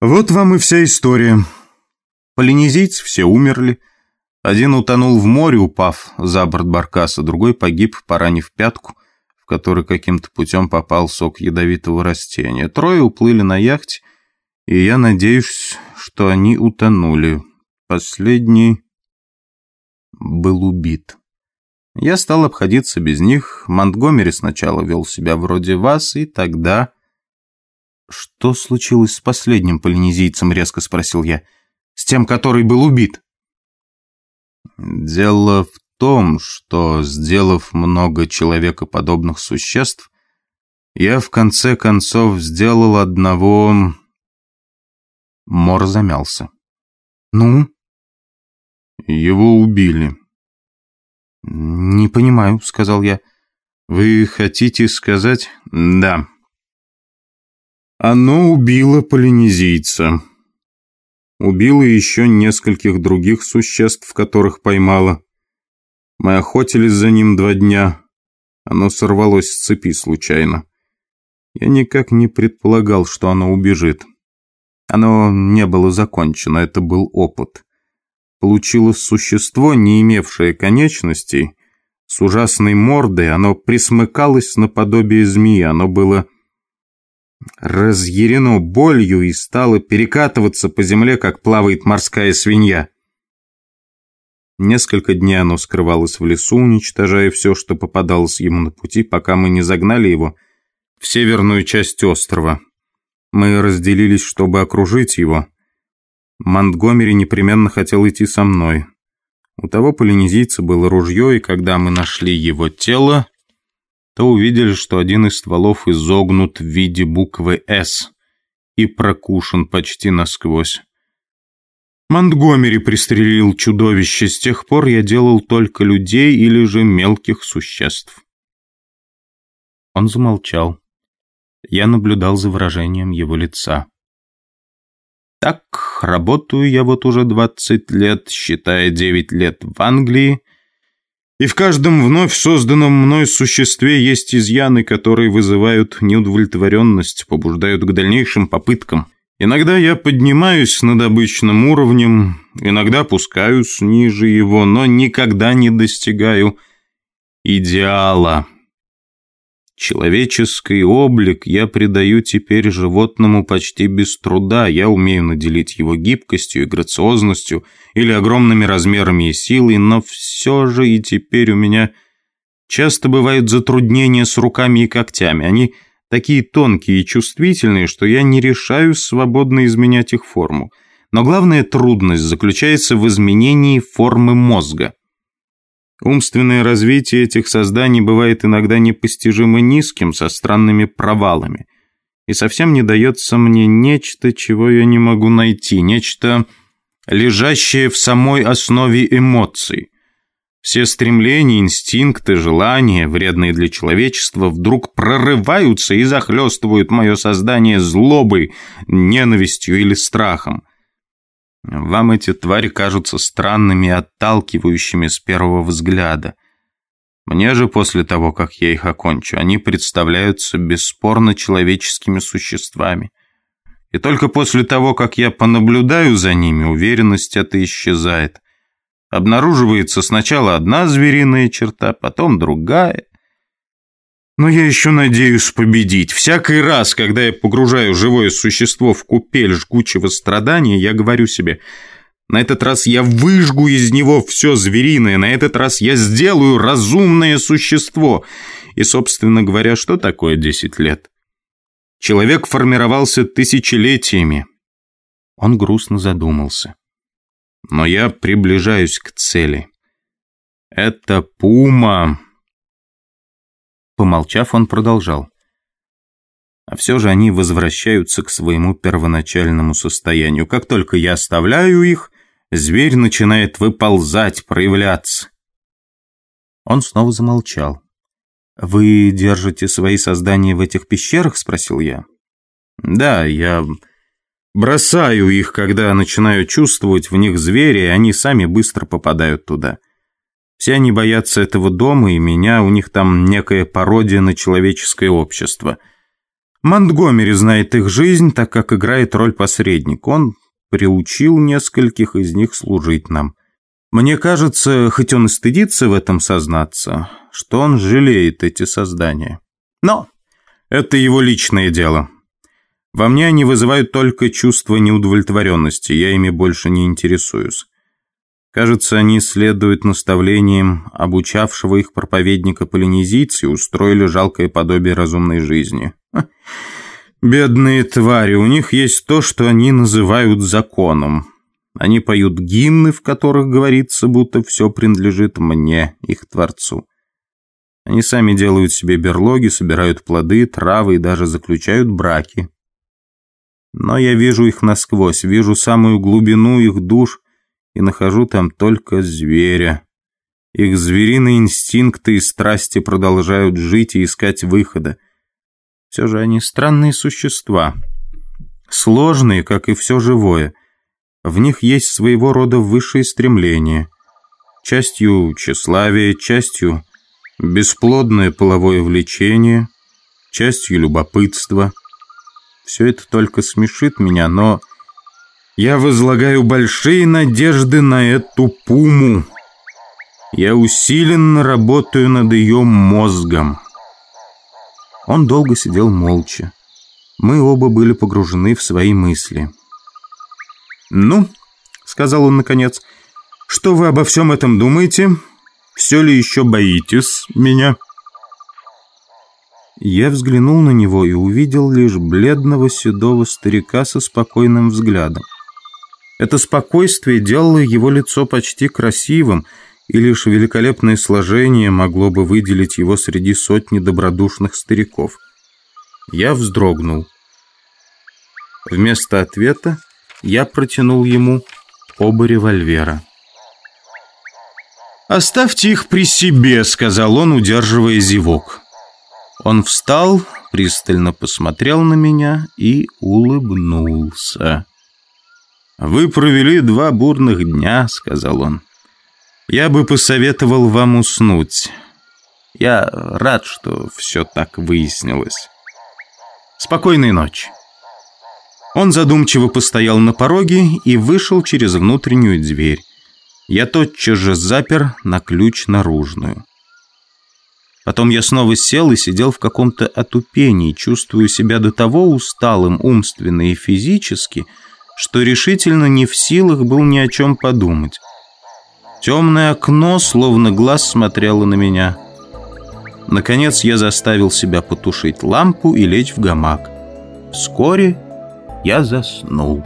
Вот вам и вся история. Полинезийцы все умерли. Один утонул в море, упав за борт баркаса, другой погиб, поранив пятку, в которой каким-то путем попал сок ядовитого растения. Трое уплыли на яхте, и я надеюсь, что они утонули. Последний был убит. Я стал обходиться без них. Монтгомери сначала вел себя вроде вас, и тогда... «Что случилось с последним полинезийцем?» — резко спросил я. «С тем, который был убит?» Дело в том, что, сделав много человекоподобных существ, я в конце концов сделал одного... Мор замялся. «Ну?» «Его убили». «Не понимаю», — сказал я. «Вы хотите сказать?» «Да». Оно убило полинезийца. Убило еще нескольких других существ, которых поймало. Мы охотились за ним два дня. Оно сорвалось с цепи случайно. Я никак не предполагал, что оно убежит. Оно не было закончено, это был опыт. Получилось существо, не имевшее конечностей, с ужасной мордой, оно присмыкалось наподобие змеи, оно было разъярено болью и стало перекатываться по земле, как плавает морская свинья. Несколько дней оно скрывалось в лесу, уничтожая все, что попадалось ему на пути, пока мы не загнали его в северную часть острова. Мы разделились, чтобы окружить его. Монтгомери непременно хотел идти со мной. У того полинезийца было ружье, и когда мы нашли его тело, то увидели, что один из стволов изогнут в виде буквы «С» и прокушен почти насквозь. Монтгомери пристрелил чудовище, с тех пор я делал только людей или же мелких существ. Он замолчал. Я наблюдал за выражением его лица. Так, работаю я вот уже двадцать лет, считая девять лет в Англии, и в каждом вновь созданном мной существе есть изъяны, которые вызывают неудовлетворенность, побуждают к дальнейшим попыткам. Иногда я поднимаюсь над обычным уровнем, иногда пускаюсь ниже его, но никогда не достигаю идеала. Человеческий облик я придаю теперь животному почти без труда. Я умею наделить его гибкостью и грациозностью или огромными размерами и силой, но все же и теперь у меня часто бывают затруднения с руками и когтями. Они такие тонкие и чувствительные, что я не решаюсь свободно изменять их форму. Но главная трудность заключается в изменении формы мозга. Умственное развитие этих созданий бывает иногда непостижимо низким, со странными провалами. И совсем не дается мне нечто, чего я не могу найти, нечто, лежащее в самой основе эмоций. Все стремления, инстинкты, желания, вредные для человечества, вдруг прорываются и захлестывают мое создание злобой, ненавистью или страхом. Вам эти твари кажутся странными и отталкивающими с первого взгляда. Мне же после того, как я их окончу, они представляются бесспорно человеческими существами. И только после того, как я понаблюдаю за ними, уверенность эта исчезает. Обнаруживается сначала одна звериная черта, потом другая. Но я еще надеюсь победить. Всякий раз, когда я погружаю живое существо в купель жгучего страдания, я говорю себе, на этот раз я выжгу из него все звериное, на этот раз я сделаю разумное существо. И, собственно говоря, что такое 10 лет? Человек формировался тысячелетиями. Он грустно задумался. Но я приближаюсь к цели. Это пума Помолчав, он продолжал. А все же они возвращаются к своему первоначальному состоянию. Как только я оставляю их, зверь начинает выползать, проявляться. Он снова замолчал. «Вы держите свои создания в этих пещерах?» – спросил я. «Да, я бросаю их, когда начинаю чувствовать в них зверя, и они сами быстро попадают туда. Все они боятся этого дома и меня, у них там некая пародия на человеческое общество. Монтгомери знает их жизнь, так как играет роль посредника. Он приучил нескольких из них служить нам. Мне кажется, хоть он и стыдится в этом сознаться, что он жалеет эти создания. Но это его личное дело. Во мне они вызывают только чувство неудовлетворенности, я ими больше не интересуюсь. Кажется, они следуют наставлениям обучавшего их проповедника полинезийца и устроили жалкое подобие разумной жизни. Бедные твари, у них есть то, что они называют законом. Они поют гимны, в которых говорится, будто все принадлежит мне, их творцу. Они сами делают себе берлоги, собирают плоды, травы и даже заключают браки. Но я вижу их насквозь, вижу самую глубину их душ и нахожу там только зверя. Их звериные инстинкты и страсти продолжают жить и искать выхода. Все же они странные существа. Сложные, как и все живое. В них есть своего рода высшие стремления. Частью тщеславие, частью бесплодное половое влечение, частью любопытство – все это только смешит меня, но я возлагаю большие надежды на эту пуму. Я усиленно работаю над ее мозгом. Он долго сидел молча. Мы оба были погружены в свои мысли. «Ну», — сказал он наконец, — «что вы обо всем этом думаете? Все ли еще боитесь меня?» Я взглянул на него и увидел лишь бледного седого старика со спокойным взглядом. Это спокойствие делало его лицо почти красивым, и лишь великолепное сложение могло бы выделить его среди сотни добродушных стариков. Я вздрогнул. Вместо ответа я протянул ему оба револьвера. «Оставьте их при себе», — сказал он, удерживая зевок. Он встал, пристально посмотрел на меня и улыбнулся. «Вы провели два бурных дня», — сказал он. «Я бы посоветовал вам уснуть. Я рад, что все так выяснилось. Спокойной ночи». Он задумчиво постоял на пороге и вышел через внутреннюю дверь. Я тотчас же запер на ключ наружную. Потом я снова сел и сидел в каком-то отупении, чувствуя себя до того усталым умственно и физически, что решительно не в силах был ни о чем подумать. Темное окно, словно глаз, смотрело на меня. Наконец я заставил себя потушить лампу и лечь в гамак. Вскоре я заснул.